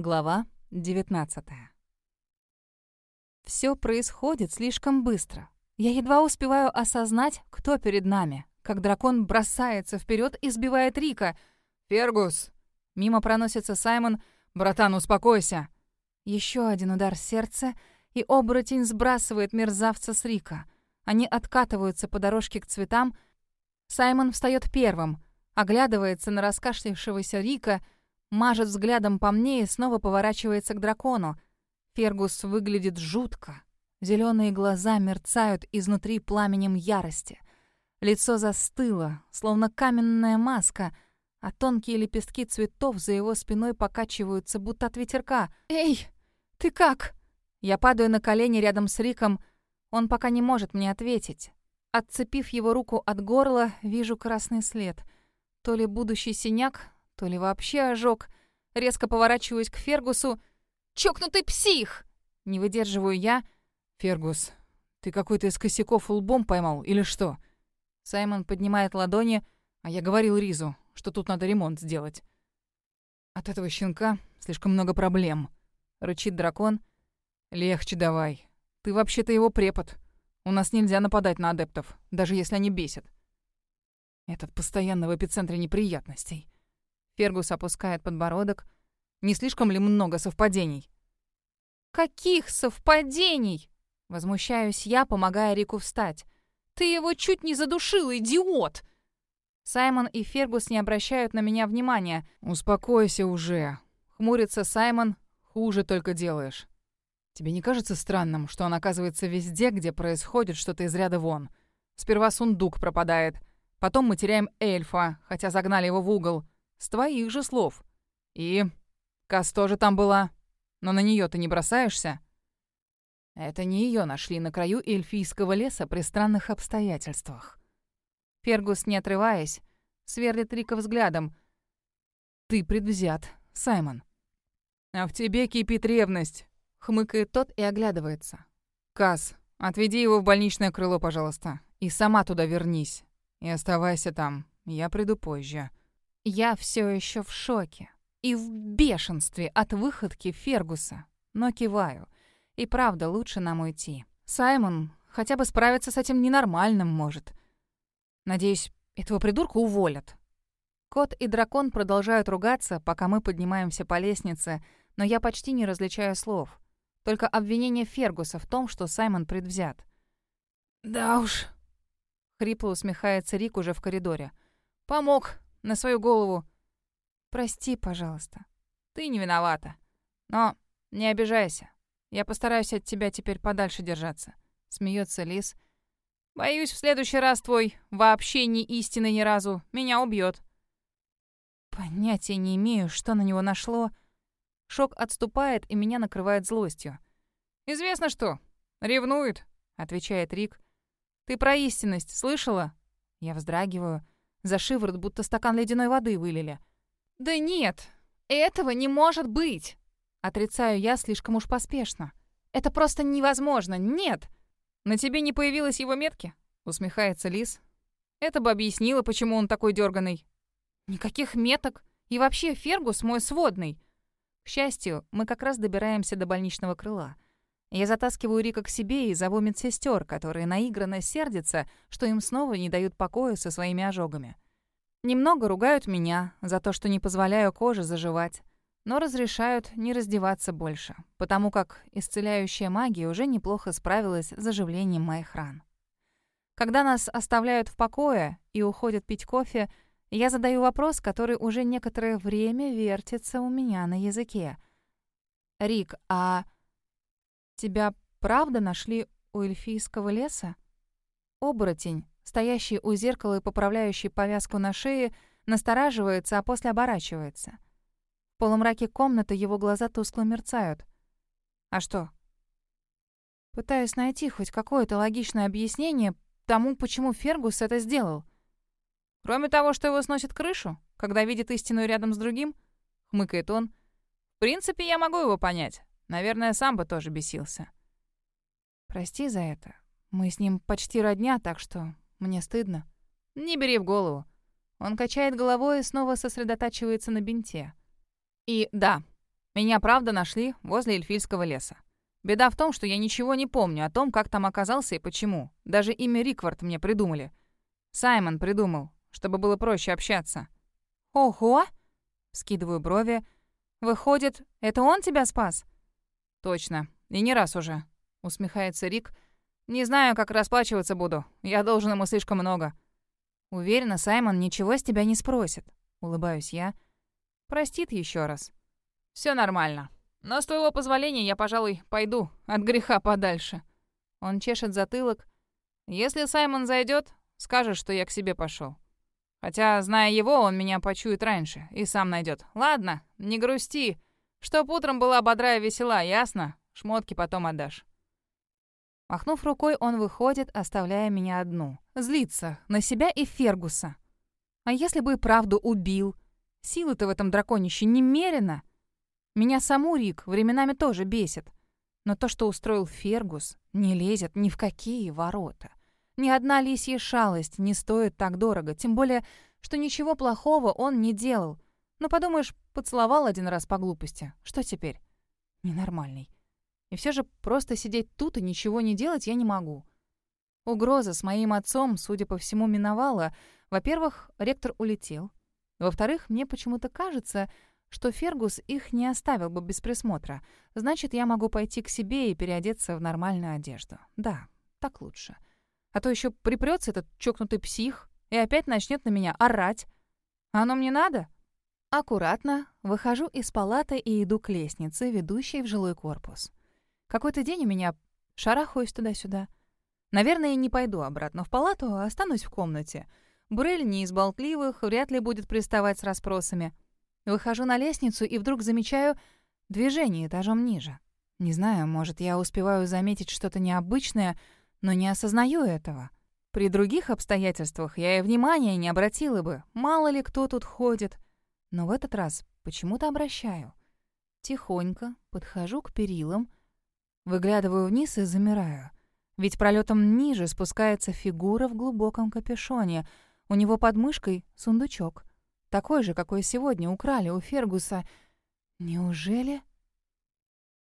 Глава 19 Все происходит слишком быстро. Я едва успеваю осознать, кто перед нами, как дракон бросается вперед и сбивает Рика. «Фергус!» Мимо проносится Саймон. «Братан, успокойся!» Еще один удар сердца, и оборотень сбрасывает мерзавца с Рика. Они откатываются по дорожке к цветам. Саймон встает первым, оглядывается на раскашлявшегося Рика — мажет взглядом по мне и снова поворачивается к дракону. Фергус выглядит жутко. Зеленые глаза мерцают изнутри пламенем ярости. Лицо застыло, словно каменная маска, а тонкие лепестки цветов за его спиной покачиваются, будто от ветерка. «Эй, ты как?» Я падаю на колени рядом с Риком. Он пока не может мне ответить. Отцепив его руку от горла, вижу красный след. То ли будущий синяк, то ли вообще ожог. Резко поворачиваюсь к Фергусу. «Чокнутый псих!» Не выдерживаю я. «Фергус, ты какой-то из косяков лбом поймал или что?» Саймон поднимает ладони, а я говорил Ризу, что тут надо ремонт сделать. «От этого щенка слишком много проблем», — рычит дракон. «Легче давай. Ты вообще-то его препод. У нас нельзя нападать на адептов, даже если они бесят. Этот постоянно в эпицентре неприятностей. Фергус опускает подбородок. «Не слишком ли много совпадений?» «Каких совпадений?» Возмущаюсь я, помогая Рику встать. «Ты его чуть не задушил, идиот!» Саймон и Фергус не обращают на меня внимания. «Успокойся уже!» Хмурится Саймон. «Хуже только делаешь. Тебе не кажется странным, что он оказывается везде, где происходит что-то из ряда вон? Сперва сундук пропадает, потом мы теряем эльфа, хотя загнали его в угол. С твоих же слов. И... Кас тоже там была. Но на нее ты не бросаешься? Это не ее нашли на краю эльфийского леса при странных обстоятельствах. Фергус, не отрываясь, сверлит Рика взглядом. «Ты предвзят, Саймон». «А в тебе кипит ревность», — хмыкает тот и оглядывается. «Кас, отведи его в больничное крыло, пожалуйста, и сама туда вернись. И оставайся там, я приду позже». Я все еще в шоке и в бешенстве от выходки Фергуса, но киваю. И правда, лучше нам уйти. Саймон хотя бы справиться с этим ненормальным может. Надеюсь, этого придурка уволят. Кот и дракон продолжают ругаться, пока мы поднимаемся по лестнице, но я почти не различаю слов. Только обвинение Фергуса в том, что Саймон предвзят. «Да уж», — хрипло усмехается Рик уже в коридоре. «Помог, на свою голову. Прости, пожалуйста. Ты не виновата. Но не обижайся. Я постараюсь от тебя теперь подальше держаться. Смеется Лис. Боюсь, в следующий раз твой вообще не истинный ни разу меня убьет. Понятия не имею, что на него нашло. Шок отступает и меня накрывает злостью. Известно что. Ревнует, отвечает Рик. Ты про истинность слышала? Я вздрагиваю. За шиворот будто стакан ледяной воды вылили. «Да нет, этого не может быть!» Отрицаю я слишком уж поспешно. «Это просто невозможно, нет!» «На тебе не появилось его метки?» Усмехается Лис. «Это бы объяснило, почему он такой дерганый. «Никаких меток. И вообще Фергус мой сводный». К счастью, мы как раз добираемся до больничного крыла — я затаскиваю Рика к себе и зову медсестер, которые наигранно сердятся, что им снова не дают покоя со своими ожогами. Немного ругают меня за то, что не позволяю коже заживать, но разрешают не раздеваться больше, потому как исцеляющая магия уже неплохо справилась с заживлением моих ран. Когда нас оставляют в покое и уходят пить кофе, я задаю вопрос, который уже некоторое время вертится у меня на языке. «Рик, а...» Тебя правда нашли у эльфийского леса? Оборотень, стоящий у зеркала и поправляющий повязку на шее, настораживается, а после оборачивается. В полумраке комнаты его глаза тускло мерцают. А что? Пытаюсь найти хоть какое-то логичное объяснение тому, почему Фергус это сделал. Кроме того, что его сносит крышу, когда видит истину рядом с другим, хмыкает он. В принципе, я могу его понять. Наверное, сам бы тоже бесился. Прости за это. Мы с ним почти родня, так что мне стыдно. Не бери в голову. Он качает головой и снова сосредотачивается на бинте. И да, Меня правда нашли возле эльфийского леса. Беда в том, что я ничего не помню о том, как там оказался и почему. Даже имя Риквард мне придумали. Саймон придумал, чтобы было проще общаться. «Ого!» — скидываю брови. «Выходит, это он тебя спас?» «Точно. И не раз уже», — усмехается Рик. «Не знаю, как расплачиваться буду. Я должен ему слишком много». «Уверена, Саймон ничего с тебя не спросит», — улыбаюсь я. «Простит еще раз». Все нормально. Но с твоего позволения я, пожалуй, пойду от греха подальше». Он чешет затылок. «Если Саймон зайдет, скажешь, что я к себе пошел. Хотя, зная его, он меня почует раньше и сам найдет. Ладно, не грусти. Чтоб утром была бодрая весела, ясно? Шмотки потом отдашь». Махнув рукой, он выходит, оставляя меня одну. Злится на себя и Фергуса. А если бы и правду убил? Силы-то в этом драконище немерено. Меня саму Рик временами тоже бесит. Но то, что устроил Фергус, не лезет ни в какие ворота. Ни одна лисья шалость не стоит так дорого, тем более, что ничего плохого он не делал. Ну, подумаешь, поцеловал один раз по глупости. Что теперь? Ненормальный. И все же просто сидеть тут и ничего не делать я не могу. Угроза с моим отцом, судя по всему, миновала. Во-первых, ректор улетел. Во-вторых, мне почему-то кажется, что Фергус их не оставил бы без присмотра. Значит, я могу пойти к себе и переодеться в нормальную одежду. Да, так лучше. А то еще припрется этот чокнутый псих и опять начнет на меня орать. А оно мне надо? Аккуратно выхожу из палаты и иду к лестнице, ведущей в жилой корпус. Какой-то день у меня шарахаюсь туда-сюда. Наверное, не пойду обратно в палату, а останусь в комнате. Брель не из болтливых, вряд ли будет приставать с расспросами — Выхожу на лестницу и вдруг замечаю движение этажом ниже. Не знаю, может, я успеваю заметить что-то необычное, но не осознаю этого. При других обстоятельствах я и внимания не обратила бы, мало ли кто тут ходит. Но в этот раз почему-то обращаю. Тихонько подхожу к перилам, выглядываю вниз и замираю. Ведь пролетом ниже спускается фигура в глубоком капюшоне. У него под мышкой сундучок. Такой же, какой сегодня украли у Фергуса. Неужели...